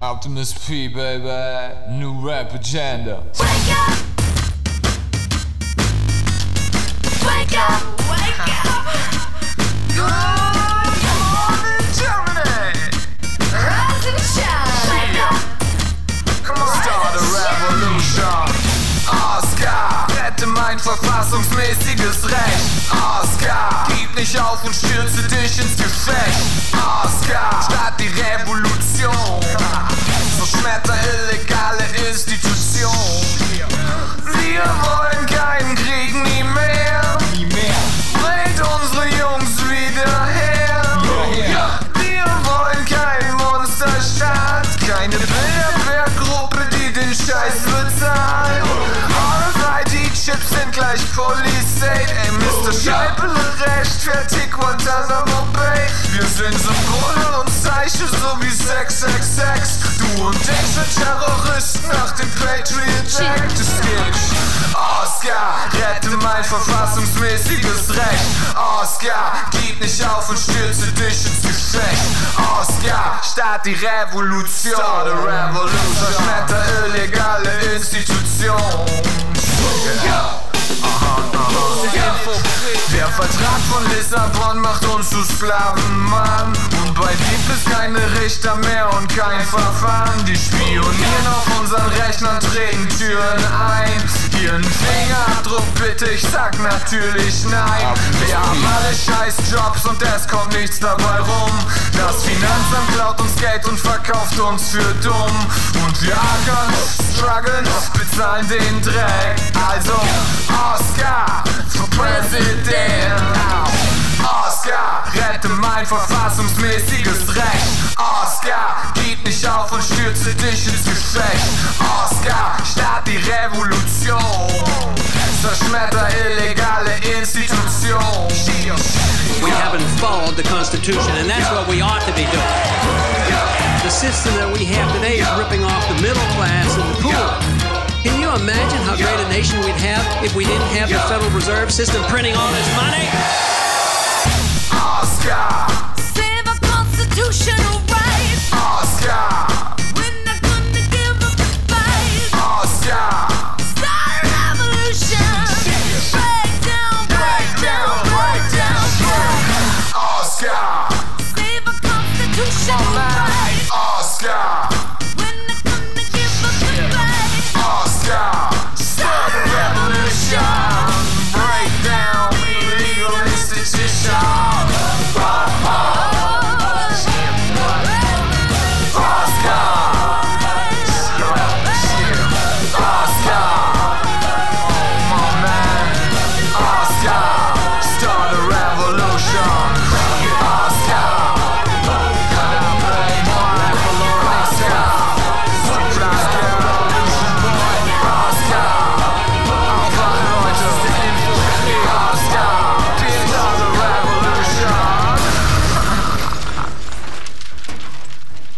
Optimus P, baby. New rap agenda. Wake up! Wake up! Wake up! Good morning, Germany! Rise and shine! Wake up! Come on, start a revolution! Oscar, rette mein verfassungsmäßiges Recht. Oscar, gib nicht auf und stürze dich ins Gefecht. Bilderberggruppe, die den Scheiß bezahlt. RFID-Chips sind gleich Polizei, ey, Mr. Scheibele rechtfertigt Guantanamo Bay. Wir sind Symbole und Zeichen, so wie 666. Du und ich sind Terroristen nach dem Patriot Act. Es geht. Oscar, rette mein verfassungsmäßiges Recht. Oscar, gib nicht auf und stürze dich ins Gefecht. Start die Revolution. Start a revolution. Verschmetter illegale Institutionen. Der Vertrag von Lissabon macht uns zu Sklaven, Mann. Und bei Dieb ist keine Richter mehr und kein Verfahren. Die spionieren auf unseren Rechnern, treten Türen ein. Ihren Fingerabdruck bitte, ich sag natürlich nein. Wir haben alle scheiß Jobs und es kommt nichts dabei rum. Das Finanzamt klaut uns Geld und verkauft uns für dumm. Und wir ackern, strugglen, bezahlen den Dreck. Also, Oscar für Präsident. Oscar, rette mein verfassungsmäßiges Recht. Oscar, the Constitution, and that's what we ought to be doing. The system that we have today is ripping off the middle class and the poor. Can you imagine how great a nation we'd have if we didn't have the Federal Reserve System printing all this money? Oscar.